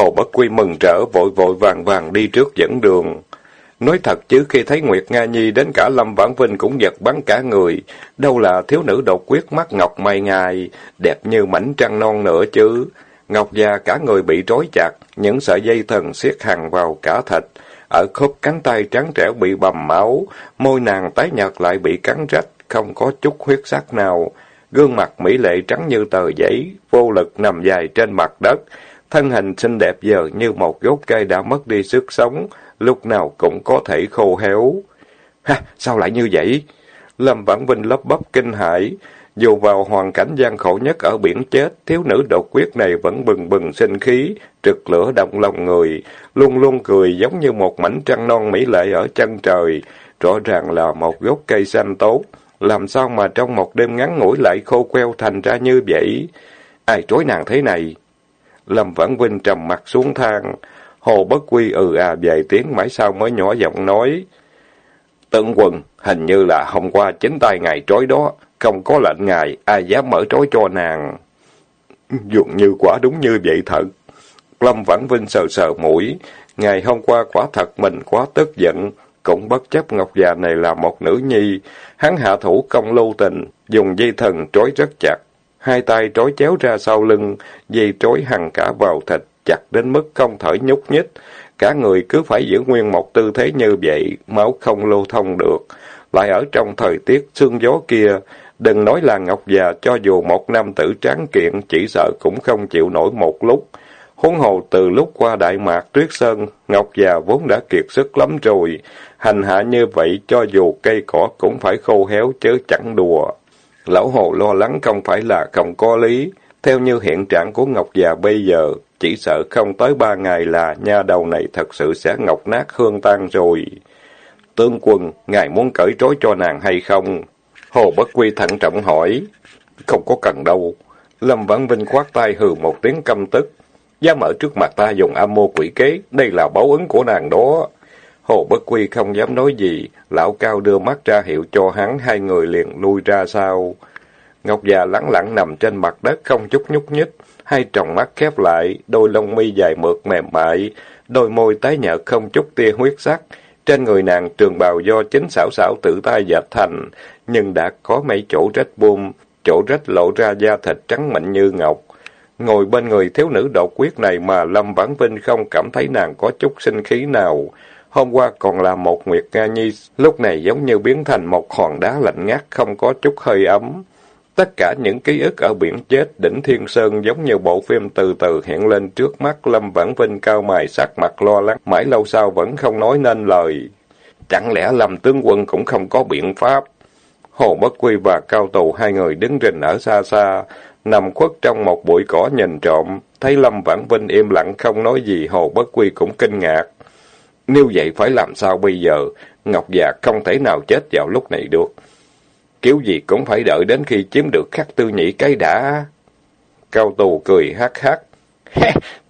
Hồ Bất Quy mừng rỡ vội vội vàng vàng đi trước dẫn đường. Nói thật chứ khi thấy Nguyệt Nga Nhi đến cả Lâm Vãn Vinh cũng giật bắn cả người. Đâu là thiếu nữ độc quyết mắt ngọc mày ngài, đẹp như mảnh trăng non nữa chứ. Ngọc già cả người bị trói chặt, những sợi dây thần siết hàng vào cả thịt. Ở khớp cánh tay trắng trẻo bị bầm máu, môi nàng tái nhợt lại bị cắn rách, không có chút huyết sắc nào. Gương mặt mỹ lệ trắng như tờ giấy, vô lực nằm dài trên mặt đất. Thân hình xinh đẹp giờ như một gốc cây đã mất đi sức sống, lúc nào cũng có thể khô héo. Ha, sao lại như vậy? Lâm Vãn Vinh lấp bấp kinh hãi. Dù vào hoàn cảnh gian khổ nhất ở biển chết, thiếu nữ độc quyết này vẫn bừng bừng sinh khí, trực lửa động lòng người, luôn luôn cười giống như một mảnh trăng non mỹ lệ ở chân trời, rõ ràng là một gốc cây xanh tốt. Làm sao mà trong một đêm ngắn ngủi lại khô queo thành ra như vậy? Ai trối nàng thế này? Lâm Vãn Vinh trầm mặt xuống thang. Hồ Bất Quy ừ à vài tiếng mãi sau mới nhỏ giọng nói. Tận quần hình như là hôm qua chính tay ngài trói đó, không có lệnh ngài, ai dám mở trói cho nàng. Dường như quả đúng như vậy thật. Lâm Vãn Vinh sờ sờ mũi, ngày hôm qua quả thật mình quá tức giận, cũng bất chấp Ngọc già này là một nữ nhi. Hắn hạ thủ công lưu tình, dùng dây thần trói rất chặt. Hai tay trói chéo ra sau lưng, dây trói hằng cả vào thịt, chặt đến mức không thở nhúc nhích. Cả người cứ phải giữ nguyên một tư thế như vậy, máu không lưu thông được. Lại ở trong thời tiết sương gió kia, đừng nói là Ngọc già cho dù một nam tử tráng kiện chỉ sợ cũng không chịu nổi một lúc. Huống hồ từ lúc qua Đại Mạc Tuyết Sơn, Ngọc già vốn đã kiệt sức lắm rồi. Hành hạ như vậy cho dù cây cỏ cũng phải khô héo chớ chẳng đùa. Lão Hồ lo lắng không phải là không có lý. Theo như hiện trạng của Ngọc già bây giờ, chỉ sợ không tới ba ngày là nha đầu này thật sự sẽ ngọc nát hương tan rồi. Tướng quân, ngài muốn cởi trói cho nàng hay không? Hồ Bất Quy thận trọng hỏi. Không có cần đâu. Lâm Vãn Vinh khoát tay hừ một tiếng căm tức. Dám ở trước mặt ta dùng âm mô quỷ kế, đây là báo ứng của nàng đó. Hồ Bất Quy không dám nói gì, lão cao đưa mắt ra hiệu cho hắn, hai người liền lui ra sau. Ngọc già lẳng lặng nằm trên mặt đất không chút nhúc nhích, hai tròng mắt khép lại, đôi lông mi dài mượt mềm mại, đôi môi tái nhợt không chút tia huyết sắc. Trên người nàng trường bào do chính xảo xảo tự tay dệt thành, nhưng đã có mấy chỗ rách buông, chỗ rách lộ ra da thịt trắng mịn như ngọc. Ngồi bên người thiếu nữ độc quyết này mà Lâm Vãn Vinh không cảm thấy nàng có chút sinh khí nào. Hôm qua còn là một Nguyệt Nga Nhi, lúc này giống như biến thành một hòn đá lạnh ngắt không có chút hơi ấm. Tất cả những ký ức ở biển chết, đỉnh Thiên Sơn giống như bộ phim từ từ hiện lên trước mắt Lâm Vãn Vinh cao mày sắc mặt lo lắng, mãi lâu sau vẫn không nói nên lời. Chẳng lẽ Lâm tướng quân cũng không có biện pháp? Hồ Bất Quy và Cao Tù hai người đứng rình ở xa xa, nằm khuất trong một bụi cỏ nhìn trộm, thấy Lâm Vãn Vinh im lặng không nói gì, Hồ Bất Quy cũng kinh ngạc. Nếu vậy phải làm sao bây giờ? Ngọc già không thể nào chết vào lúc này được. Kiểu gì cũng phải đợi đến khi chiếm được khắc tư nhị cái đã. Cao tù cười hát hát.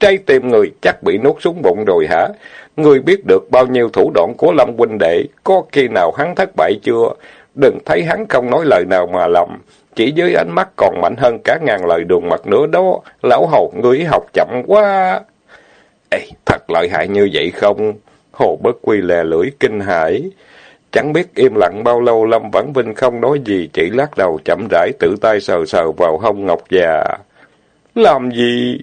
trai tìm người chắc bị nuốt xuống bụng rồi hả? Người biết được bao nhiêu thủ đoạn của Lâm huynh đệ, có khi nào hắn thất bại chưa? Đừng thấy hắn không nói lời nào mà lầm. Chỉ với ánh mắt còn mạnh hơn cả ngàn lời đường mặt nữa đó. Lão hầu, ngươi học chậm quá. Ê, thật lợi hại như vậy không? Hồ Bất Quy lè lưỡi kinh hãi. Chẳng biết im lặng bao lâu Lâm Vãn Vinh không nói gì, chỉ lắc đầu chậm rãi tự tay sờ sờ vào hông Ngọc già. Làm gì?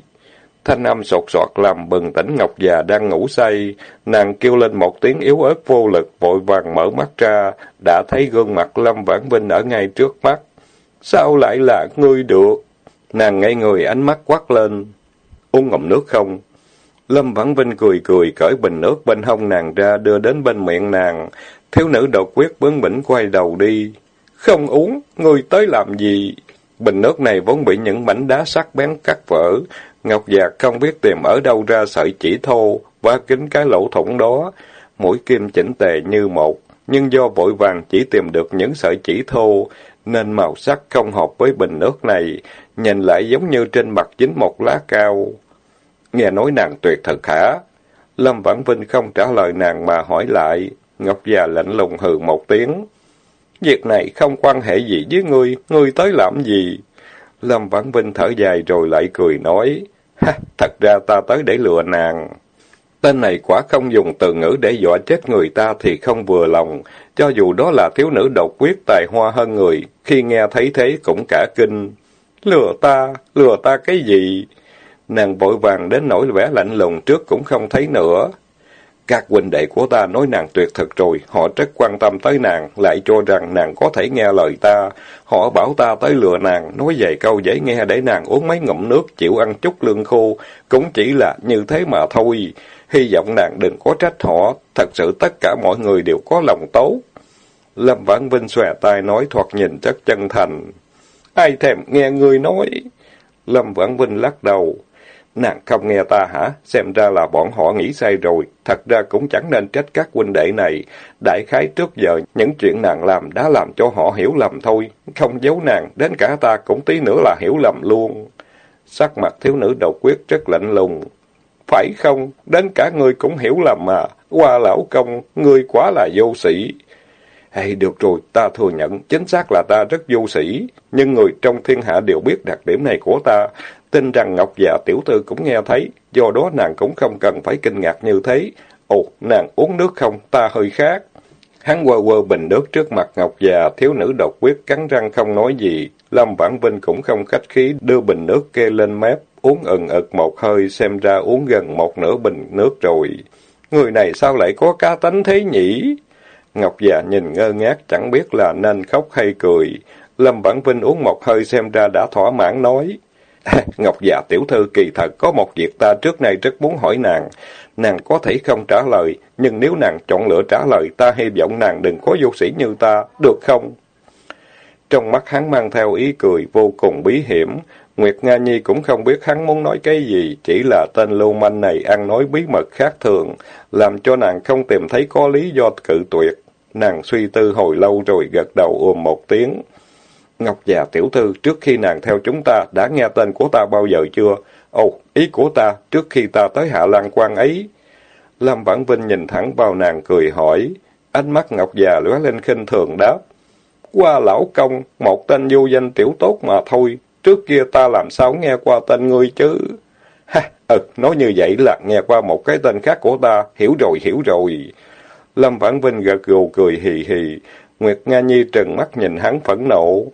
Thanh âm sột soạt làm bừng tỉnh Ngọc già đang ngủ say. Nàng kêu lên một tiếng yếu ớt vô lực, vội vàng mở mắt ra, đã thấy gương mặt Lâm Vãn Vinh ở ngay trước mắt. Sao lại là ngươi được? Nàng ngay người ánh mắt quát lên. Uống ngụm nước không? Lâm Vãn Vinh cười cười cởi bình nước bên hông nàng ra đưa đến bên miệng nàng. Thiếu nữ đột quyết bướng bỉnh quay đầu đi. Không uống, ngươi tới làm gì? Bình nước này vốn bị những mảnh đá sắc bén cắt vỡ. Ngọc Giạc không biết tìm ở đâu ra sợi chỉ thô, và kính cái lỗ thủng đó. Mũi kim chỉnh tề như một, nhưng do vội vàng chỉ tìm được những sợi chỉ thô, nên màu sắc không hợp với bình nước này, nhìn lại giống như trên mặt dính một lá cao. Nghe nói nàng tuyệt thật hả? Lâm Vãn Vinh không trả lời nàng mà hỏi lại. Ngọc già lạnh lùng hừ một tiếng. Việc này không quan hệ gì với ngươi, ngươi tới làm gì? Lâm Vãn Vinh thở dài rồi lại cười nói. Ha, thật ra ta tới để lừa nàng. Tên này quả không dùng từ ngữ để dọa chết người ta thì không vừa lòng, cho dù đó là thiếu nữ độc quyết tài hoa hơn người, khi nghe thấy thế cũng cả kinh. Lừa ta, lừa ta cái gì? Nàng vội vàng đến nỗi vẻ lạnh lùng trước cũng không thấy nữa. Các huynh đệ của ta nói nàng tuyệt thực rồi, họ rất quan tâm tới nàng, lại cho rằng nàng có thể nghe lời ta. Họ bảo ta tới lừa nàng, nói vài câu dễ nghe để nàng uống mấy ngụm nước, chịu ăn chút lương khô, cũng chỉ là như thế mà thôi. Hy vọng nàng đừng có trách họ, thật sự tất cả mọi người đều có lòng tốt. Lâm Vãn Vinh xòe tay nói thoạt nhìn rất chân thành. Ai thèm nghe người nói? Lâm Vãn Vinh lắc đầu. Nàng không nghe ta hả? Xem ra là bọn họ nghĩ sai rồi. Thật ra cũng chẳng nên trách các huynh đệ này. Đại khái trước giờ, những chuyện nàng làm đã làm cho họ hiểu lầm thôi. Không giấu nàng, đến cả ta cũng tí nữa là hiểu lầm luôn. Sắc mặt thiếu nữ đầu quyết rất lạnh lùng. Phải không? Đến cả ngươi cũng hiểu lầm mà. Qua lão công, ngươi quá là vô sĩ. Hay được rồi, ta thừa nhận, chính xác là ta rất vô sĩ, nhưng người trong thiên hạ đều biết đặc điểm này của ta, tin rằng Ngọc già tiểu thư cũng nghe thấy, do đó nàng cũng không cần phải kinh ngạc như thế. Ồ, nàng uống nước không, ta hơi khác. Hắn quơ quơ bình nước trước mặt Ngọc già, thiếu nữ độc quyết cắn răng không nói gì. Lâm Vãn Vinh cũng không khách khí, đưa bình nước kê lên mép, uống ừng ực một hơi, xem ra uống gần một nửa bình nước rồi. Người này sao lại có cá tánh thế nhỉ? Ngọc già nhìn ngơ ngác chẳng biết là nên khóc hay cười. Lâm Vãn Vinh uống một hơi xem ra đã thỏa mãn nói. Ngọc già tiểu thư kỳ thật có một việc ta trước nay rất muốn hỏi nàng. Nàng có thể không trả lời, nhưng nếu nàng chọn lựa trả lời, ta hy vọng nàng đừng có vô sĩ như ta, được không? Trong mắt hắn mang theo ý cười vô cùng bí hiểm. Nguyệt Nga Nhi cũng không biết hắn muốn nói cái gì, chỉ là tên lưu manh này ăn nói bí mật khác thường, làm cho nàng không tìm thấy có lý do cự tuyệt. Nàng suy tư hồi lâu rồi gật đầu ôm một tiếng. Ngọc già tiểu thư, trước khi nàng theo chúng ta, đã nghe tên của ta bao giờ chưa? Ồ, ý của ta, trước khi ta tới Hạ Lan quan ấy. Lâm Vãn Vinh nhìn thẳng vào nàng cười hỏi. Ánh mắt Ngọc già lóe lên khinh thường đáp. Qua lão công, một tên vô danh tiểu tốt mà thôi. Trước kia ta làm sao nghe qua tên ngươi chứ? Ha, ừ, nói như vậy là nghe qua một cái tên khác của ta. Hiểu rồi, hiểu rồi. Lâm Vãn Vinh gật gù cười hì hì. Nguyệt Nga Nhi trừng mắt nhìn hắn phẫn nộ.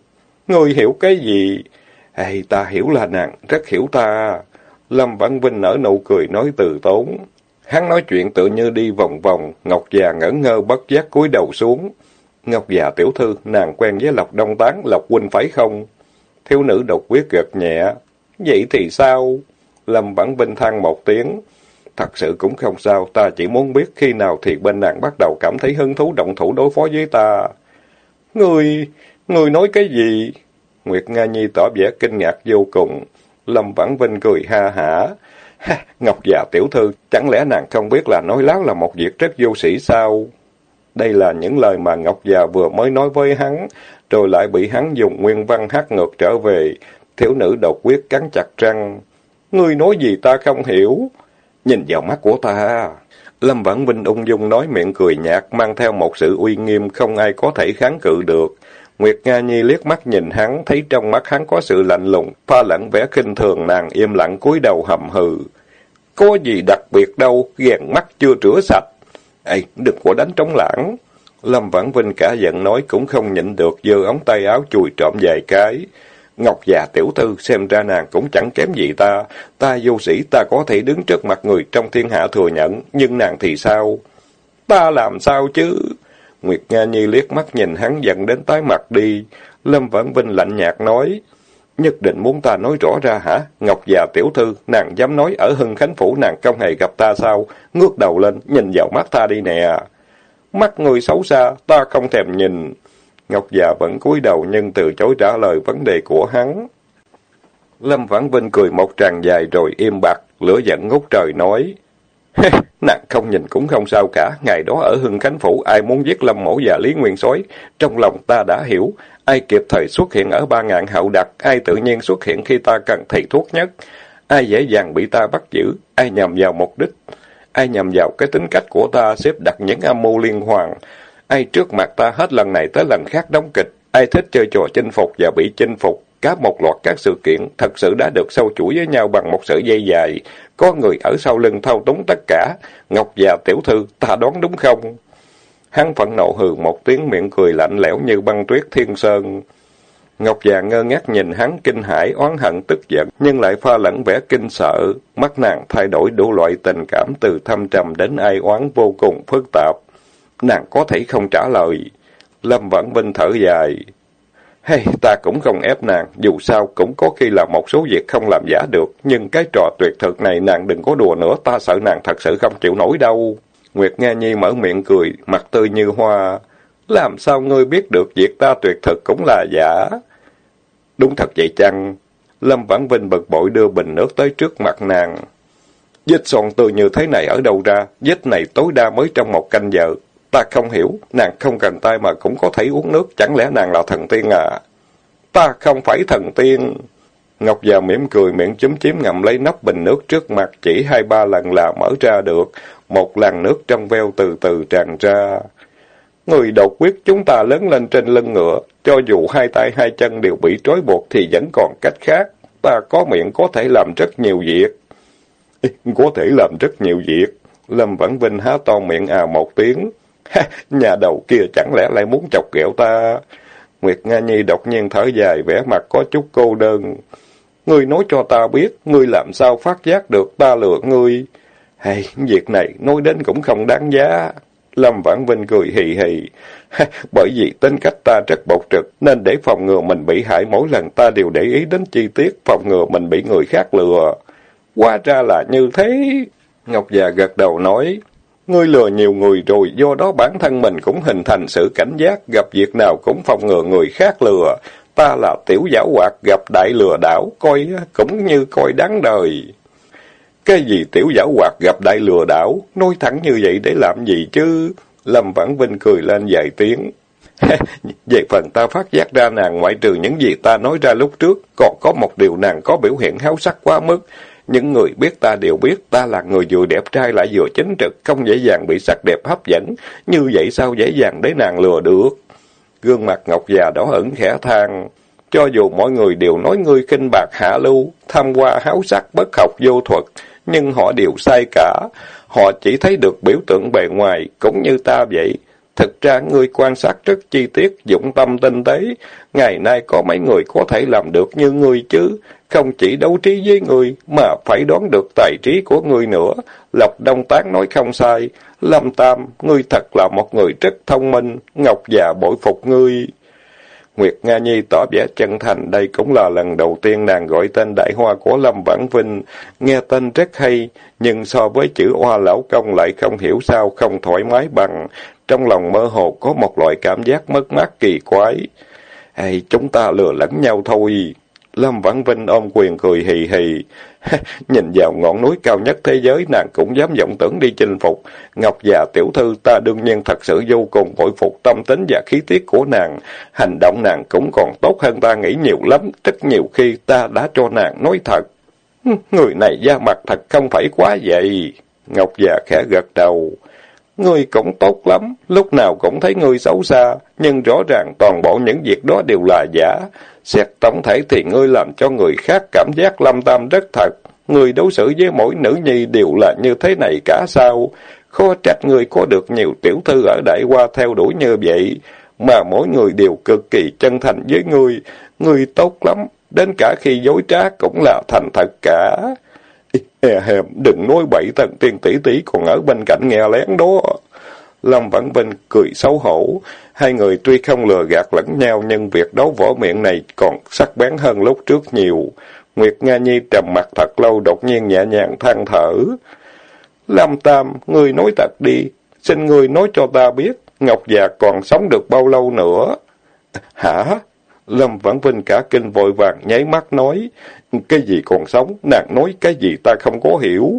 Ngươi hiểu cái gì? Ê, ta hiểu là nàng, rất hiểu ta. Lâm Vãn Vinh nở nụ cười nói từ tốn. Hắn nói chuyện tự như đi vòng vòng, Ngọc già ngẩn ngơ bất giác cúi đầu xuống. Ngọc già tiểu thư, nàng quen với Lộc Đông Tán, Lộc Huynh phải không? Thiếu nữ độc quyết gật nhẹ. Vậy thì sao? Lâm Vãn Vinh than một tiếng. Thật sự cũng không sao, ta chỉ muốn biết khi nào thì bên nàng bắt đầu cảm thấy hứng thú động thủ đối phó với ta. Người, người nói cái gì? Nguyệt Nga Nhi tỏ vẻ kinh ngạc vô cùng. Lâm Vãn Vinh cười ha hả. Ha, Ngọc già tiểu thư, chẳng lẽ nàng không biết là nói láo là một việc rất vô sĩ sao? Đây là những lời mà Ngọc già vừa mới nói với hắn, rồi lại bị hắn dùng nguyên văn hát ngược trở về. Thiếu nữ độc quyết cắn chặt răng. Ngươi nói gì ta không hiểu? Nhìn vào mắt của ta. Lâm Vãn Vinh ung dung nói miệng cười nhạt, mang theo một sự uy nghiêm không ai có thể kháng cự được. Nguyệt Nga Nhi liếc mắt nhìn hắn, thấy trong mắt hắn có sự lạnh lùng, pha lẫn vẻ khinh thường nàng im lặng cúi đầu hầm hừ. Có gì đặc biệt đâu, ghen mắt chưa rửa sạch. Ê, đừng có đánh trống lãng. Lâm Vãn Vinh cả giận nói cũng không nhịn được, giơ ống tay áo chùi trộm vài cái. Ngọc già tiểu thư, xem ra nàng cũng chẳng kém gì ta. Ta vô sĩ, ta có thể đứng trước mặt người trong thiên hạ thừa nhận, nhưng nàng thì sao? Ta làm sao chứ? Nguyệt Nga Nhi liếc mắt nhìn hắn giận đến tái mặt đi. Lâm Vãn Vinh lạnh nhạt nói, nhất định muốn ta nói rõ ra hả? Ngọc già tiểu thư, nàng dám nói ở Hưng Khánh Phủ nàng không hề gặp ta sao? Ngước đầu lên, nhìn vào mắt ta đi nè. Mắt người xấu xa, ta không thèm nhìn. Ngọc già vẫn cúi đầu nhưng từ chối trả lời vấn đề của hắn. Lâm Vãn Vinh cười một tràng dài rồi im bặt, lửa giận ngút trời nói. Nàng không nhìn cũng không sao cả, ngày đó ở Hưng Khánh Phủ ai muốn giết Lâm Mẫu và Lý Nguyên Sói trong lòng ta đã hiểu, ai kịp thời xuất hiện ở ba ngàn hậu đặc, ai tự nhiên xuất hiện khi ta cần thầy thuốc nhất, ai dễ dàng bị ta bắt giữ, ai nhầm vào mục đích, ai nhầm vào cái tính cách của ta xếp đặt những âm mưu liên hoàn, ai trước mặt ta hết lần này tới lần khác đóng kịch, ai thích chơi trò chinh phục và bị chinh phục, cả một loạt các sự kiện thật sự đã được sâu chuỗi với nhau bằng một sợi dây dài. Có người ở sau lưng thao túng tất cả. Ngọc già tiểu thư, ta đoán đúng không? Hắn phẫn nộ hừ một tiếng miệng cười lạnh lẽo như băng tuyết thiên sơn. Ngọc già ngơ ngác nhìn hắn kinh hãi, oán hận, tức giận, nhưng lại pha lẫn vẻ kinh sợ. Mắt nàng thay đổi đủ loại tình cảm từ thâm trầm đến ai oán vô cùng phức tạp. Nàng có thể không trả lời. Lâm Vãn Vinh thở dài. Hay, ta cũng không ép nàng, dù sao cũng có khi là một số việc không làm giả được, nhưng cái trò tuyệt thực này nàng đừng có đùa nữa, ta sợ nàng thật sự không chịu nổi đâu. Nguyệt Nga Nhi mở miệng cười, mặt tươi như hoa. Làm sao ngươi biết được việc ta tuyệt thực cũng là giả? Đúng thật vậy chăng? Lâm Vãn Vinh bực bội đưa bình nước tới trước mặt nàng. Vết son tươi như thế này ở đâu ra? Vết này tối đa mới trong một canh giờ. Ta không hiểu, nàng không cần tay mà cũng có thể uống nước, chẳng lẽ nàng là thần tiên à? Ta không phải thần tiên. Ngọc già mỉm cười miệng chúm chím ngậm lấy nắp bình nước trước mặt chỉ hai ba lần là mở ra được, một làn nước trong veo từ từ tràn ra. Người độc quyết chúng ta lớn lên trên lưng ngựa, cho dù hai tay hai chân đều bị trói buộc thì vẫn còn cách khác. Ta có miệng có thể làm rất nhiều việc. có thể làm rất nhiều việc. Lâm Vãn Vinh há to miệng à một tiếng. Nhà đầu kia chẳng lẽ lại muốn chọc ghẹo ta? Nguyệt Nga Nhi đột nhiên thở dài, vẻ mặt có chút cô đơn. Ngươi nói cho ta biết, ngươi làm sao phát giác được ta lừa ngươi? Hay, việc này nói đến cũng không đáng giá. Lâm Vãn Vinh cười hì hì. Bởi vì tính cách ta rất bộc trực, nên để phòng ngừa mình bị hại mỗi lần ta đều để ý đến chi tiết, phòng ngừa mình bị người khác lừa. Qua ra là như thế. Ngọc già gật đầu nói, Ngươi lừa nhiều người rồi, do đó bản thân mình cũng hình thành sự cảnh giác, gặp việc nào cũng phòng ngừa người khác lừa. Ta là tiểu giáo hoạt, gặp đại lừa đảo, coi cũng như coi đáng đời. Cái gì tiểu giáo hoạt gặp đại lừa đảo, nói thẳng như vậy để làm gì chứ? Lâm Vãn Vinh cười lên vài tiếng. Về phần ta phát giác ra nàng ngoại trừ những gì ta nói ra lúc trước, còn có một điều nàng có biểu hiện háo sắc quá mức. Những người biết ta đều biết ta là người vừa đẹp trai lại vừa chính trực, không dễ dàng bị sắc đẹp hấp dẫn. Như vậy sao dễ dàng để nàng lừa được? Gương mặt ngọc già đỏ ẩn khẽ than. Cho dù mọi người đều nói ngươi kinh bạc hạ lưu, tham qua háo sắc bất học vô thuật, nhưng họ đều sai cả. Họ chỉ thấy được biểu tượng bề ngoài, cũng như ta vậy. Thực ra ngươi quan sát rất chi tiết, dụng tâm tinh tế. Ngày nay có mấy người có thể làm được như ngươi chứ. Không chỉ đấu trí với ngươi, mà phải đoán được tài trí của ngươi nữa. Lộc Đông Tán nói không sai. Lâm Tam, ngươi thật là một người rất thông minh. Ngọc già bội phục ngươi. Nguyệt Nga Nhi tỏ vẻ chân thành, đây cũng là lần đầu tiên nàng gọi tên đại hoa của Lâm Vãn Vinh. Nghe tên rất hay, nhưng so với chữ hoa lão công lại không hiểu sao không thoải mái bằng. Trong lòng mơ hồ có một loại cảm giác mất mát kỳ quái. Hay, chúng ta lừa lẫn nhau thôi. Lâm Vãn Vinh ôm quyền cười hì hì. Nhìn vào ngọn núi cao nhất thế giới, nàng cũng dám vọng tưởng đi chinh phục. Ngọc già tiểu thư ta đương nhiên thật sự vô cùng bội phục tâm tính và khí tiết của nàng. Hành động nàng cũng còn tốt hơn ta nghĩ nhiều lắm. Rất nhiều khi ta đã cho nàng nói thật. Người này da mặt thật không phải quá vậy. Ngọc già khẽ gật đầu. Ngươi cũng tốt lắm, lúc nào cũng thấy ngươi xấu xa, nhưng rõ ràng toàn bộ những việc đó đều là giả. Xét tổng thể thì ngươi làm cho người khác cảm giác lâm tam rất thật. Người đối xử với mỗi nữ nhi đều là như thế này cả sao? Khó trách người có được nhiều tiểu thư ở đại qua theo đuổi như vậy, mà mỗi người đều cực kỳ chân thành với ngươi. Ngươi tốt lắm, đến cả khi dối trá cũng là thành thật cả. Hè hèm, đừng nói bậy thần tiên tỷ tỷ còn ở bên cạnh nghe lén đó. Lâm Vãn Vinh cười xấu hổ. Hai người tuy không lừa gạt lẫn nhau nhưng việc đấu võ miệng này còn sắc bén hơn lúc trước nhiều. Nguyệt Nga Nhi trầm mặt thật lâu đột nhiên nhẹ nhàng than thở. Lâm Tam, ngươi nói thật đi. Xin ngươi nói cho ta biết, Ngọc già còn sống được bao lâu nữa? Hả? Lâm Vãn Vinh cả kinh vội vàng nháy mắt nói, cái gì còn sống, nàng nói cái gì ta không có hiểu.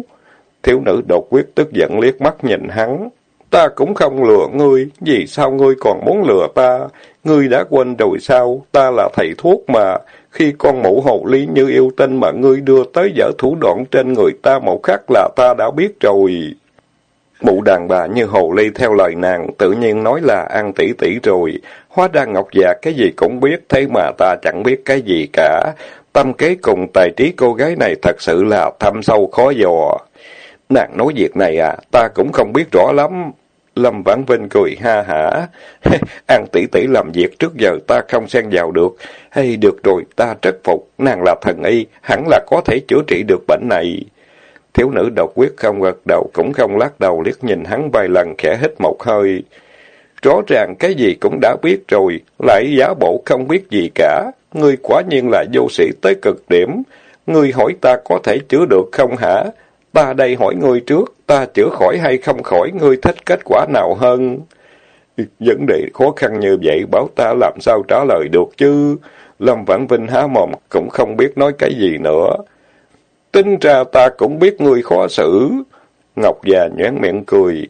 Thiếu nữ đột quyết tức giận liếc mắt nhìn hắn. Ta cũng không lừa ngươi, vì sao ngươi còn muốn lừa ta? Ngươi đã quên rồi sao? Ta là thầy thuốc mà. Khi con mụ hồ ly như yêu tinh mà ngươi đưa tới dở thủ đoạn trên người ta một khắc là ta đã biết rồi. Mụ đàn bà như hồ ly theo lời nàng, tự nhiên nói là ăn tỷ tỷ rồi. Hóa ra Ngọc già cái gì cũng biết, thế mà ta chẳng biết cái gì cả. Tâm kế cùng tài trí cô gái này thật sự là thâm sâu khó dò. Nàng nói việc này à, ta cũng không biết rõ lắm. Lâm Vãn Vinh cười ha hả. An tỷ tỷ làm việc trước giờ ta không xen vào được. Hay được rồi, ta rất phục. Nàng là thần y, hẳn là có thể chữa trị được bệnh này. Thiếu nữ độc quyết không gật đầu, cũng không lắc đầu liếc nhìn hắn vài lần khẽ hít một hơi. Rõ ràng cái gì cũng đã biết rồi, lại giả bộ không biết gì cả. Ngươi quả nhiên là vô sĩ tới cực điểm. Ngươi hỏi ta có thể chữa được không hả? Ta đây hỏi ngươi trước, ta chữa khỏi hay không khỏi, ngươi thích kết quả nào hơn? Vấn đề khó khăn như vậy, bảo ta làm sao trả lời được chứ? Lâm Vãn Vinh há mồm, cũng không biết nói cái gì nữa. Tính ra ta cũng biết ngươi khó xử. Ngọc già nhoáng miệng cười.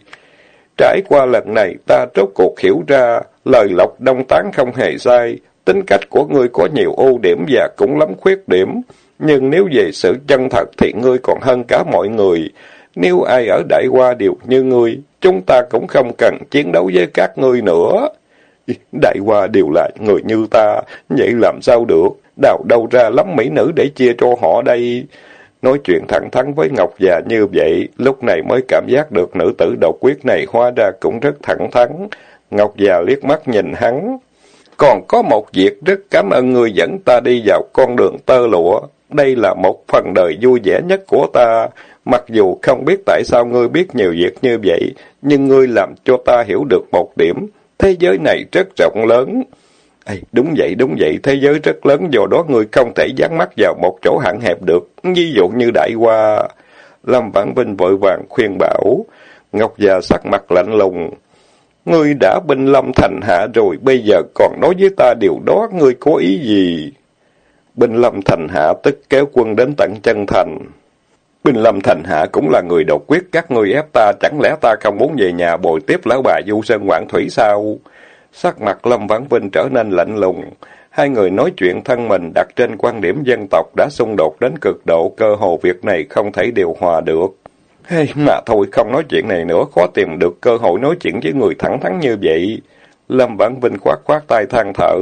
Trải qua lần này, ta rốt cuộc hiểu ra, lời lộc đông tán không hề sai. Tính cách của ngươi có nhiều ưu điểm và cũng lắm khuyết điểm. Nhưng nếu về sự chân thật thì ngươi còn hơn cả mọi người. Nếu ai ở đại qua đều như ngươi, chúng ta cũng không cần chiến đấu với các ngươi nữa. Đại qua đều là người như ta, vậy làm sao được? Đào đâu ra lắm mỹ nữ để chia cho họ đây? Nói chuyện thẳng thắn với Ngọc già như vậy, lúc này mới cảm giác được nữ tử độc quyết này hóa ra cũng rất thẳng thắn. Ngọc già liếc mắt nhìn hắn. Còn có một việc rất cảm ơn người dẫn ta đi vào con đường tơ lụa. Đây là một phần đời vui vẻ nhất của ta. Mặc dù không biết tại sao ngươi biết nhiều việc như vậy, nhưng ngươi làm cho ta hiểu được một điểm. Thế giới này rất rộng lớn. Ê, đúng vậy, đúng vậy, thế giới rất lớn, do đó ngươi không thể dán mắt vào một chỗ hạn hẹp được, ví dụ như đại qua Lâm Vãn Vinh vội vàng khuyên bảo, Ngọc già sắc mặt lạnh lùng. Ngươi đã binh lâm thành hạ rồi, bây giờ còn nói với ta điều đó, ngươi có ý gì? Binh lâm thành hạ tức kéo quân đến tận chân thành. Binh lâm thành hạ cũng là người độc quyết, các ngươi ép ta, chẳng lẽ ta không muốn về nhà bồi tiếp lão bà du sơn quảng thủy sao? Sắc mặt Lâm Vãn Vinh trở nên lạnh lùng. Hai người nói chuyện thân mình đặt trên quan điểm dân tộc đã xung đột đến cực độ, cơ hồ việc này không thể điều hòa được. Hey, mà thôi, không nói chuyện này nữa, khó tìm được cơ hội nói chuyện với người thẳng thắn như vậy. Lâm Vãn Vinh khoát khoát tay than thở.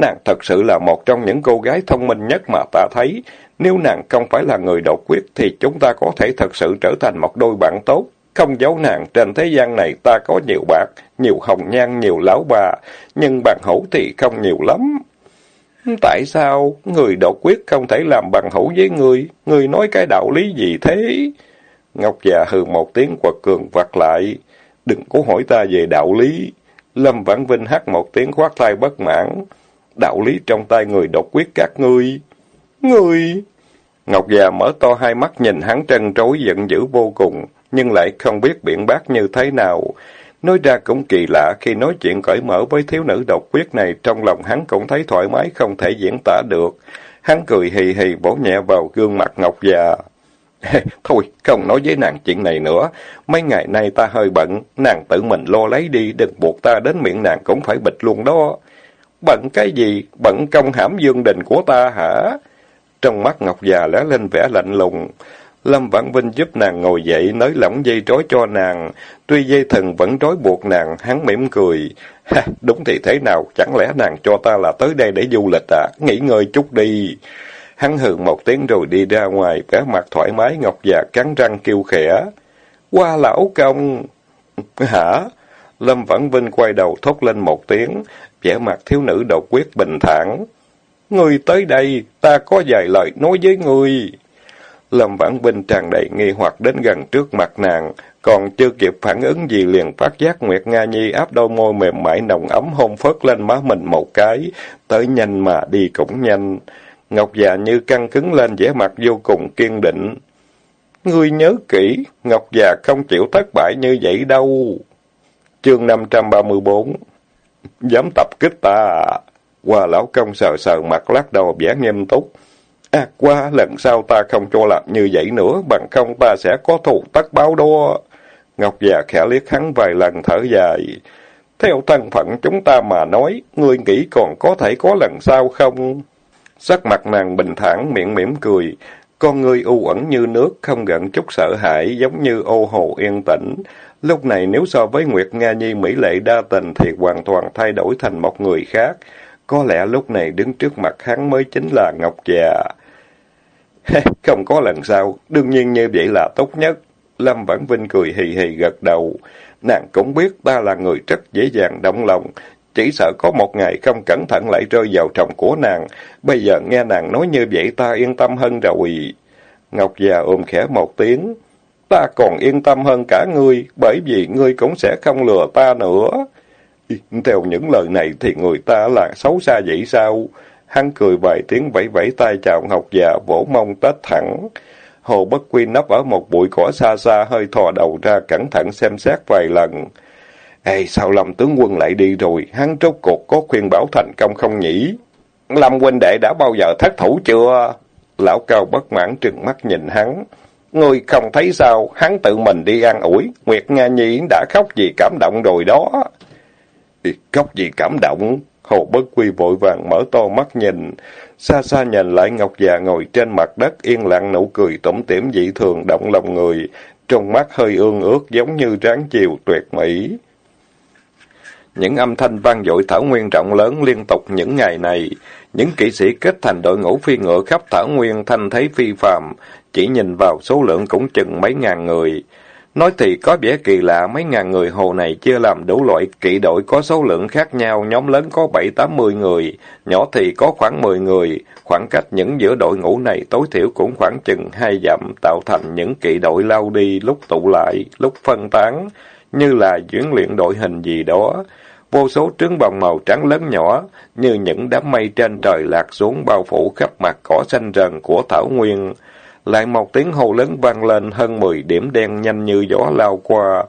Nàng thật sự là một trong những cô gái thông minh nhất mà ta thấy. Nếu nàng không phải là người độc quyết thì chúng ta có thể thật sự trở thành một đôi bạn tốt. Không giấu nàng, trên thế gian này ta có nhiều bạc, nhiều hồng nhan, nhiều lão bà, nhưng bằng hữu thì không nhiều lắm. Tại sao người độc quyết không thể làm bằng hữu với người? Người nói cái đạo lý gì thế? Ngọc già hừ một tiếng quật cường vặt lại. Đừng có hỏi ta về đạo lý. Lâm Vãn Vinh hắt một tiếng khoát tay bất mãn. Đạo lý trong tay người độc quyết các ngươi. Ngươi... Ngọc già mở to hai mắt nhìn hắn trân trối giận dữ vô cùng nhưng lại không biết biện bác như thế nào. Nói ra cũng kỳ lạ, khi nói chuyện cởi mở với thiếu nữ độc quyết này, trong lòng hắn cũng thấy thoải mái không thể diễn tả được. Hắn cười hì hì vỗ nhẹ vào gương mặt ngọc già. Thôi, không nói với nàng chuyện này nữa. Mấy ngày nay ta hơi bận, nàng tự mình lo lấy đi, đừng buộc ta đến miệng nàng cũng phải bịch luôn đó. Bận cái gì? Bận công hãm dương đình của ta hả? Trong mắt Ngọc già lóe lên vẻ lạnh lùng. Lâm Vãn Vinh giúp nàng ngồi dậy, nới lỏng dây trói cho nàng. Tuy dây thần vẫn trói buộc nàng, hắn mỉm cười. Ha, đúng thì thế nào, chẳng lẽ nàng cho ta là tới đây để du lịch à? Nghỉ ngơi chút đi. Hắn hừ một tiếng rồi đi ra ngoài, vẻ mặt thoải mái, ngọc già cắn răng kêu khẽ. Qua lão công! Hả? Lâm Vãn Vinh quay đầu thốt lên một tiếng, vẻ mặt thiếu nữ độc quyết bình thản. Ngươi tới đây, ta có vài lời nói với ngươi. Lâm Vãn Vinh tràn đầy nghi hoặc đến gần trước mặt nàng, còn chưa kịp phản ứng gì liền phát giác Nguyệt Nga Nhi áp đôi môi mềm mại nồng ấm hôn phớt lên má mình một cái, tới nhanh mà đi cũng nhanh. Ngọc già như căng cứng lên vẻ mặt vô cùng kiên định. Ngươi nhớ kỹ, Ngọc già không chịu thất bại như vậy đâu. Chương 534 Dám tập kích ta à? Qua lão công sờ sờ mặt lắc đầu vẻ nghiêm túc. À, qua lần sau ta không cho làm như vậy nữa, bằng không ta sẽ có thù tất báo đó. Ngọc già khẽ liếc hắn vài lần thở dài. Theo thân phận chúng ta mà nói, ngươi nghĩ còn có thể có lần sau không? Sắc mặt nàng bình thản, miệng mỉm cười. Con người u ẩn như nước, không gần chút sợ hãi, giống như ô hồ yên tĩnh. Lúc này nếu so với Nguyệt Nga Nhi mỹ lệ đa tình thì hoàn toàn thay đổi thành một người khác. Có lẽ lúc này đứng trước mặt hắn mới chính là Ngọc già. không có lần sau, đương nhiên như vậy là tốt nhất. Lâm Vãn Vinh cười hì hì gật đầu. Nàng cũng biết ta là người rất dễ dàng động lòng, chỉ sợ có một ngày không cẩn thận lại rơi vào chồng của nàng. Bây giờ nghe nàng nói như vậy ta yên tâm hơn rồi. Ngọc già ôm khẽ một tiếng. Ta còn yên tâm hơn cả ngươi, bởi vì ngươi cũng sẽ không lừa ta nữa. Theo những lời này thì người ta là xấu xa vậy sao? Hắn cười vài tiếng vẫy vẫy tay chào Ngọc già vỗ mông tết thẳng. Hồ Bất Quy nấp ở một bụi cỏ xa xa hơi thò đầu ra cẩn thận xem xét vài lần. Ê, sao Lâm tướng quân lại đi rồi? Hắn trốt cuộc có khuyên bảo thành công không nhỉ? Lâm huynh đệ đã bao giờ thất thủ chưa? Lão cao bất mãn trừng mắt nhìn hắn. Ngươi không thấy sao? Hắn tự mình đi ăn ủi. Nguyệt Nga Nhi đã khóc vì cảm động rồi đó. Khóc vì cảm động? Hồ Bất Quy vội vàng mở to mắt nhìn. Xa xa nhìn lại Ngọc già ngồi trên mặt đất yên lặng nụ cười tủm tỉm dị thường động lòng người. Trong mắt hơi ương ước giống như ráng chiều tuyệt mỹ. Những âm thanh vang dội thảo nguyên rộng lớn liên tục những ngày này. Những kỵ sĩ kết thành đội ngũ phi ngựa khắp thảo nguyên thanh thấy phi phàm, chỉ nhìn vào số lượng cũng chừng mấy ngàn người. Nói thì có vẻ kỳ lạ mấy ngàn người hồ này chia làm đủ loại kỵ đội có số lượng khác nhau, nhóm lớn có bảy tám mươi người, nhỏ thì có khoảng mười người. Khoảng cách những giữa đội ngũ này tối thiểu cũng khoảng chừng hai dặm, tạo thành những kỵ đội lao đi, lúc tụ lại, lúc phân tán, như là diễn luyện đội hình gì đó. Vô số trứng bồng màu trắng lớn nhỏ, như những đám mây trên trời lạc xuống bao phủ khắp mặt cỏ xanh rần của Thảo Nguyên. Lại một tiếng hô lớn vang lên hơn mười điểm đen nhanh như gió lao qua.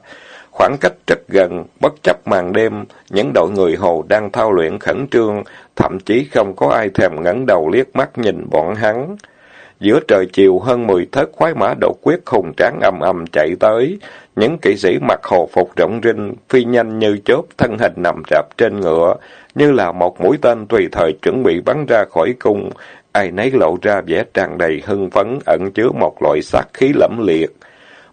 Khoảng cách rất gần, bất chấp màn đêm, những đội người hồ đang thao luyện khẩn trương, thậm chí không có ai thèm ngẩng đầu liếc mắt nhìn bọn hắn. Giữa trời chiều hơn mười thớt khoái mã đột quyết hùng tráng ầm ầm chạy tới, những kỵ sĩ mặc hồ phục rộng rinh, phi nhanh như chớp, thân hình nằm rạp trên ngựa, như là một mũi tên tùy thời chuẩn bị bắn ra khỏi cung. Ai nấy lộ ra vẻ tràn đầy hưng phấn, ẩn chứa một loại sát khí lẫm liệt.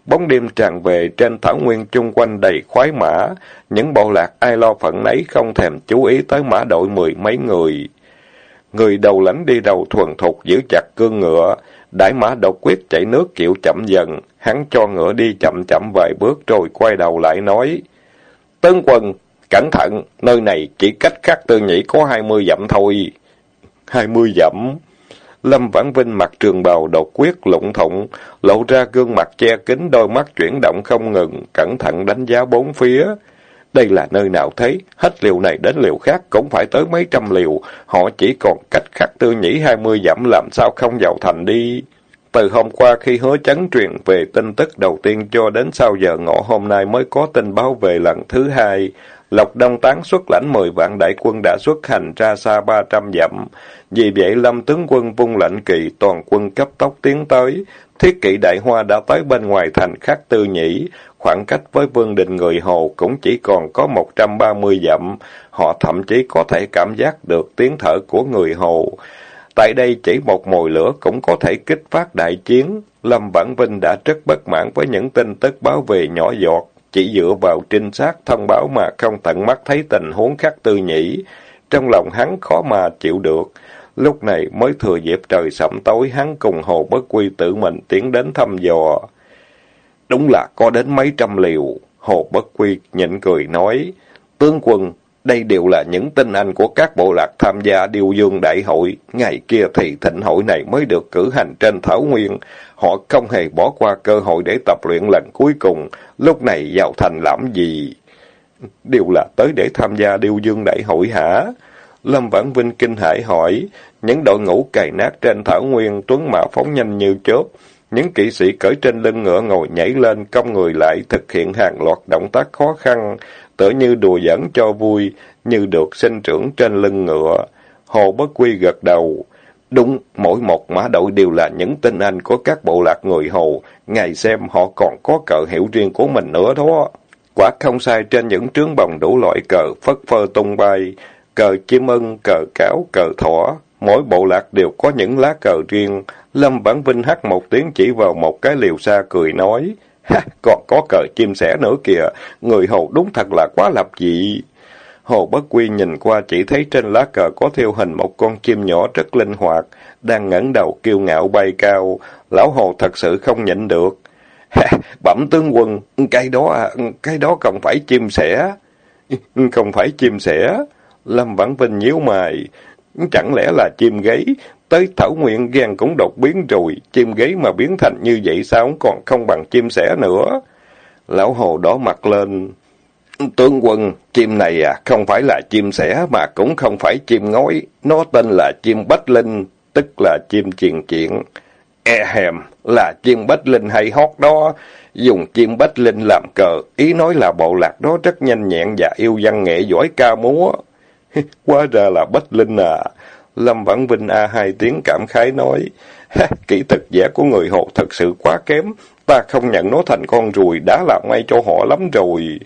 Bóng đêm tràn về trên thảo nguyên chung quanh đầy khoái mã, những bộ lạc ai lo phận nấy không thèm chú ý tới mã đội mười mấy người. Người đầu lãnh đi đầu thuần thục giữ chặt cương ngựa, đại mã độc quyết chảy nước kiệu chậm dần, hắn cho ngựa đi chậm chậm vài bước rồi quay đầu lại nói. Tân quân, cẩn thận, nơi này chỉ cách khắc tư nhĩ có hai mươi dặm thôi. Hai mươi dặm? Lâm Vãn Vinh mặt trường bào độc quyết lụng thụng, lộ ra gương mặt che kín đôi mắt chuyển động không ngừng, cẩn thận đánh giá bốn phía. Đây là nơi nào thế? Hết liều này đến liều khác, cũng phải tới mấy trăm liều. Họ chỉ còn cách khắc tư nhĩ hai mươi dặm, làm sao không vào thành đi. Từ hôm qua khi hứa chấn truyền về tin tức, đầu tiên cho đến sau giờ ngọ hôm nay mới có tin báo về lần thứ hai. Lộc Đông Tán xuất lãnh mười vạn đại quân đã xuất hành ra xa ba trăm dặm. Vì vậy, Lâm tướng quân vung lệnh kỳ toàn quân cấp tốc tiến tới. Thiết kỵ đại hoa đã tới bên ngoài thành khắc tư nhĩ. Khoảng cách với vương đình người Hồ cũng chỉ còn có một trăm ba mươi dặm. Họ thậm chí có thể cảm giác được tiếng thở của người Hồ. Tại đây chỉ một mồi lửa cũng có thể kích phát đại chiến. Lâm Vãn Vinh đã rất bất mãn với những tin tức báo về nhỏ giọt, chỉ dựa vào trinh sát thông báo mà không tận mắt thấy tình huống khắc tư nhĩ. Trong lòng hắn khó mà chịu được. Lúc này mới thừa dịp trời sẩm tối hắn cùng Hồ Bất Quy tự mình tiến đến thăm dò. Đúng là có đến mấy trăm liều. Hồ Bất Quy nhịn cười nói, tướng quân, đây đều là những tin anh của các bộ lạc tham gia điều dương đại hội. Ngày kia thì thịnh hội này mới được cử hành trên Thảo Nguyên. Họ không hề bỏ qua cơ hội để tập luyện lần cuối cùng. Lúc này vào thành làm gì? Đều là tới để tham gia điều dương đại hội hả? Lâm Vãn Vinh kinh hãi hỏi. Những đội ngũ cày nát trên Thảo Nguyên tuấn mã phóng nhanh như chớp. Những kỵ sĩ cởi trên lưng ngựa ngồi nhảy lên, cong người lại, thực hiện hàng loạt động tác khó khăn tựa như đùa giỡn cho vui, như được sinh trưởng trên lưng ngựa. Hồ Bất Quy gật đầu. Đúng, mỗi một mã đội đều là những tinh anh của các bộ lạc người Hồ. Ngày xem họ còn có cờ hiệu riêng của mình nữa đó. Quả không sai trên những trướng bồng đủ loại cờ phất phơ tung bay. Cờ chim ưng, cờ cáo, cờ thỏ. Mỗi bộ lạc đều có những lá cờ riêng. Lâm Vãn Vinh hắt một tiếng chỉ vào một cái liều xa cười nói, ha, còn có cờ chim sẻ nữa kìa, người hồ đúng thật là quá lập dị. Hồ Bất Quy nhìn qua chỉ thấy trên lá cờ có thiêu hình một con chim nhỏ rất linh hoạt, đang ngẩng đầu kiêu ngạo bay cao. Lão Hồ thật sự không nhịn được. Bẩm tướng quân, cái đó à, cái đó không phải chim sẻ. Không phải chim sẻ. Lâm Vãn Vinh nhíu mày. Chẳng lẽ là chim gáy? Tới thảo nguyện ghen cũng đột biến rồi. Chim gáy mà biến thành như vậy sao còn không bằng chim sẻ nữa? Lão Hồ đỏ mặt lên. Tướng quân, chim này à, không phải là chim sẻ mà cũng không phải chim ngói. Nó tên là chim bách linh, tức là chim triền chuyện. E hèm, là chim bách linh hay hót đó. Dùng chim bách linh làm cờ, ý nói là bộ lạc đó rất nhanh nhẹn và yêu văn nghệ giỏi ca múa. Quá ra là bách linh à. Lâm Vãn Vinh A hai tiếng cảm khái nói, kỹ thực giả của người Hồ thật sự quá kém, ta không nhận nó thành con ruồi đã làm ngay cho họ lắm rồi.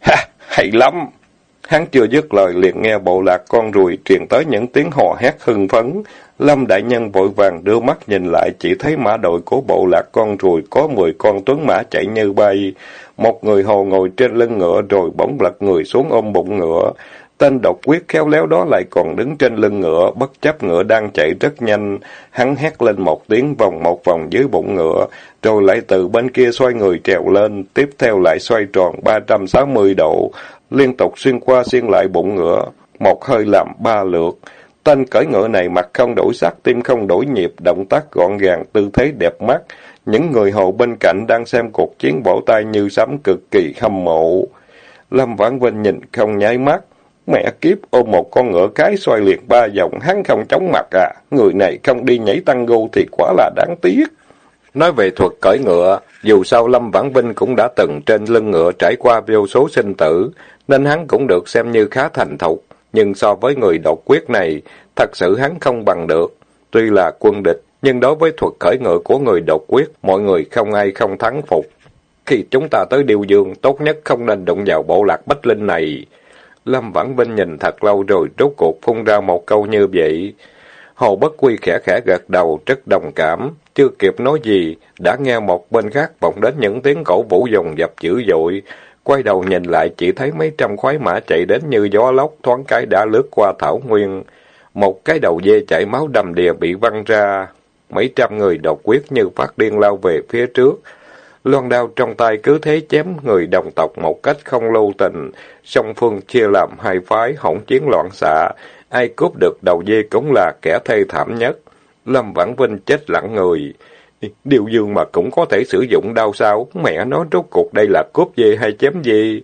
Ha, hay lắm! Hắn chưa dứt lời liền nghe bộ lạc con ruồi truyền tới những tiếng hò hét hưng phấn. Lâm Đại Nhân vội vàng đưa mắt nhìn lại chỉ thấy mã đội của bộ lạc con ruồi có mười con tuấn mã chạy như bay. Một người hồ ngồi trên lưng ngựa rồi bỗng lật người xuống ôm bụng ngựa. Tên độc quyết khéo léo đó lại còn đứng trên lưng ngựa, bất chấp ngựa đang chạy rất nhanh. Hắn hét lên một tiếng vòng một vòng dưới bụng ngựa, rồi lại từ bên kia xoay người trèo lên, tiếp theo lại xoay tròn 360 độ, liên tục xuyên qua xuyên lại bụng ngựa, một hơi làm ba lượt. Tên cởi ngựa này mặt không đổi sắc, tim không đổi nhịp, động tác gọn gàng, tư thế đẹp mắt. Những người hầu bên cạnh đang xem cuộc chiến vỗ tay như sấm cực kỳ hâm mộ. Lâm Vãn Vinh nhìn không nháy mắt. Mẹ kiếp ôm một con ngựa cái xoay liệt ba vòng, hắn không chống mặt à. Người này không đi nhảy tăng gu thì quá là đáng tiếc. Nói về thuật cởi ngựa, dù sao Lâm Vãn Vinh cũng đã từng trên lưng ngựa trải qua vô số sinh tử, nên hắn cũng được xem như khá thành thục. Nhưng so với người độc quyết này, thật sự hắn không bằng được. Tuy là quân địch, nhưng đối với thuật khởi ngựa của người độc quyết, mọi người không ai không thắng phục. Khi chúng ta tới Điều Dương, tốt nhất không nên đụng vào bộ lạc Bách Linh này. Lâm Vãn Vinh nhìn thật lâu rồi rốt cuộc phun ra một câu như vậy. Hồ Bất Quy khẽ khẽ gật đầu, rất đồng cảm. Chưa kịp nói gì, đã nghe một bên khác vọng đến những tiếng cổ vũ dồn dập dữ dội. Quay đầu nhìn lại chỉ thấy mấy trăm khoái mã chạy đến như gió lốc, thoáng cái đã lướt qua thảo nguyên. Một cái đầu dê chảy máu đầm đìa bị văng ra. Mấy trăm người độc quyết như phát điên lao về phía trước. Loan đao trong tay cứ thế chém người đồng tộc một cách không lưu tình. Song phương chia làm hai phái, hỗn chiến loạn xạ. Ai cướp được đầu dê cũng là kẻ thê thảm nhất. Lâm Vãn Vinh chết lặng người. Điều dương mà cũng có thể sử dụng đau sao? Mẹ nó rốt cuộc đây là cướp dê hay chém dê?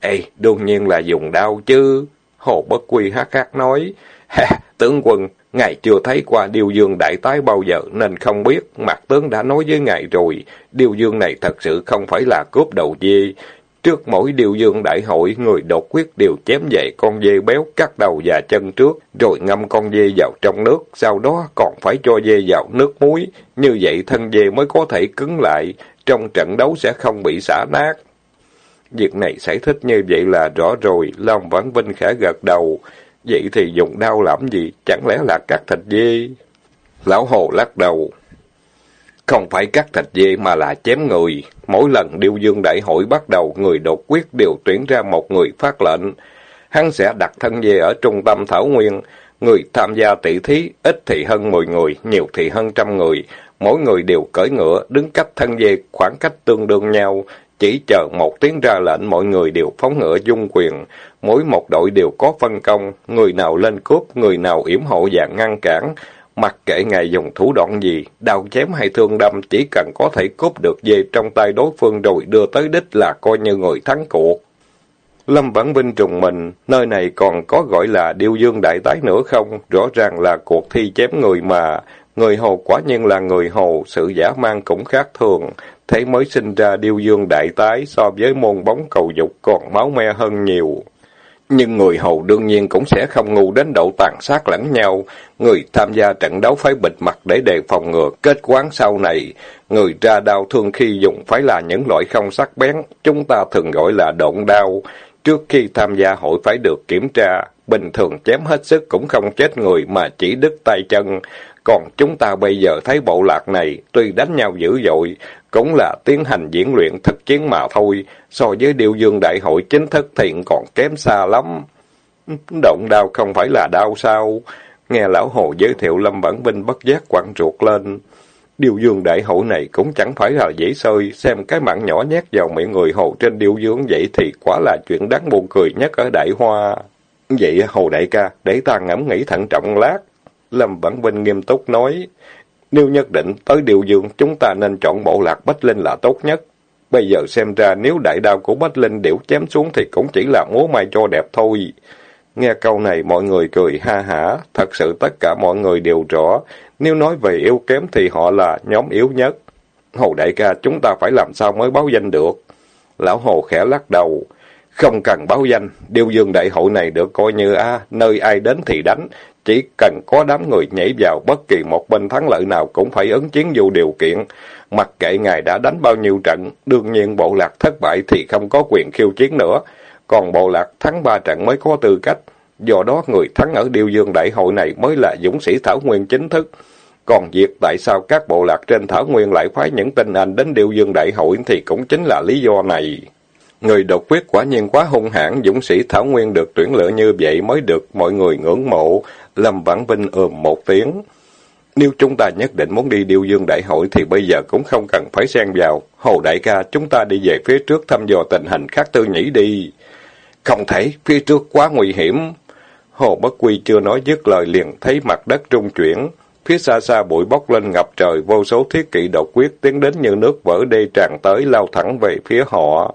Ê, đương nhiên là dùng đau chứ. Hồ Bất Quy hát hát nói. Ha, tướng quân, ngài chưa thấy qua điều dương đại tái bao giờ nên không biết. Mặt tướng đã nói với ngài rồi. Điều dương này thật sự không phải là cướp đầu dê. Trước mỗi điều dương đại hội, người đột quyết đều chém dậy con dê béo, cắt đầu và chân trước, rồi ngâm con dê vào trong nước, sau đó còn phải cho dê vào nước muối. Như vậy thân dê mới có thể cứng lại, trong trận đấu sẽ không bị xả nát. Việc này giải thích như vậy là rõ rồi, Long Vãn Vinh khẽ gật đầu. Vậy thì dùng đau làm gì? Chẳng lẽ là cắt thịt dê? Lão Hồ lắc đầu. Không phải cắt thịt dê mà là chém người. Mỗi lần điêu dương đại hội bắt đầu, người đột quyết đều tuyển ra một người phát lệnh. Hắn sẽ đặt thân dê ở trung tâm Thảo Nguyên. Người tham gia tỷ thí, ít thì hơn 10 người, nhiều thì hơn trăm người. Mỗi người đều cởi ngựa, đứng cách thân dê khoảng cách tương đương nhau. Chỉ chờ một tiếng ra lệnh, mọi người đều phóng ngựa dung quyền. Mỗi một đội đều có phân công, người nào lên cướp, người nào yểm hộ và ngăn cản. Mặc kệ ngài dùng thủ đoạn gì, đao chém hay thương đâm, chỉ cần có thể cướp được về trong tay đối phương rồi đưa tới đích là coi như người thắng cuộc. Lâm Vãn Vinh trùng mình, nơi này còn có gọi là điêu dương đại tái nữa không? Rõ ràng là cuộc thi chém người mà. Người hồ quả nhiên là người hồ, sự giả mang cũng khác thường. Thế mới sinh ra điêu dương đại tái so với môn bóng cầu dục còn máu me hơn nhiều. Nhưng người hầu đương nhiên cũng sẽ không ngu đến độ tàn sát lẫn nhau. Người tham gia trận đấu phải bịt mặt để đề phòng ngừa. Kết quán sau này, người ra đau thương khi dùng phải là những loại không sắc bén. Chúng ta thường gọi là độn đao. Trước khi tham gia hội phải được kiểm tra. Bình thường chém hết sức cũng không chết người mà chỉ đứt tay chân. Còn chúng ta bây giờ thấy bộ lạc này, tuy đánh nhau dữ dội, cũng là tiến hành diễn luyện thực chiến mà thôi, so với điều dương đại hội chính thức thiện còn kém xa lắm. Động đau không phải là đau sao? Nghe lão hồ giới thiệu Lâm Vãn Vinh bất giác quặn ruột lên. Điều dương đại hội này cũng chẳng phải là dễ sơi, xem cái mạng nhỏ nhét vào miệng người hồ trên điều dương vậy thì quá là chuyện đáng buồn cười nhất ở đại hoa. Vậy hồ đại ca, để ta ngẫm nghĩ thận trọng lát. Lâm Vãn Vinh nghiêm túc nói, nếu nhất định tới điều dương, chúng ta nên chọn bộ lạc Bách Linh là tốt nhất. Bây giờ xem ra nếu đại đao của Bách Linh điểu chém xuống thì cũng chỉ là múa mai cho đẹp thôi. Nghe câu này mọi người cười ha hả, thật sự tất cả mọi người đều rõ, nếu nói về yếu kém thì họ là nhóm yếu nhất. Hồ đại ca chúng ta phải làm sao mới báo danh được? Lão Hồ khẽ lắc đầu, không cần báo danh, điều dương đại hội này được coi như a nơi ai đến thì đánh, chỉ cần có đám người nhảy vào bất kỳ một bên thắng lợi nào cũng phải ứng chiến dù điều kiện. Mặc kệ ngài đã đánh bao nhiêu trận, đương nhiên bộ lạc thất bại thì không có quyền khiêu chiến nữa. Còn bộ lạc thắng ba trận mới có tư cách. Do đó người thắng ở Điêu Dương Đại hội này mới là dũng sĩ Thảo Nguyên chính thức. Còn việc tại sao các bộ lạc trên Thảo Nguyên lại phái những tinh anh đến Điêu Dương Đại hội thì cũng chính là lý do này. Người độc quyết quả nhiên quá hung hãn, dũng sĩ Thảo Nguyên được tuyển lựa như vậy mới được mọi người ngưỡng mộ. Lâm Vãn Vinh ừm một tiếng. Nếu chúng ta nhất định muốn đi điêu dương đại hội thì bây giờ cũng không cần phải xen vào. Hồ đại ca, chúng ta đi về phía trước thăm dò tình hình khác tư nhĩ đi. Không thể, phía trước quá nguy hiểm. Hồ Bất Quy chưa nói dứt lời liền thấy mặt đất trung chuyển. Phía xa xa bụi bốc lên ngập trời, vô số thiết kỵ độc quyết tiến đến như nước vỡ đê tràn tới lao thẳng về phía họ.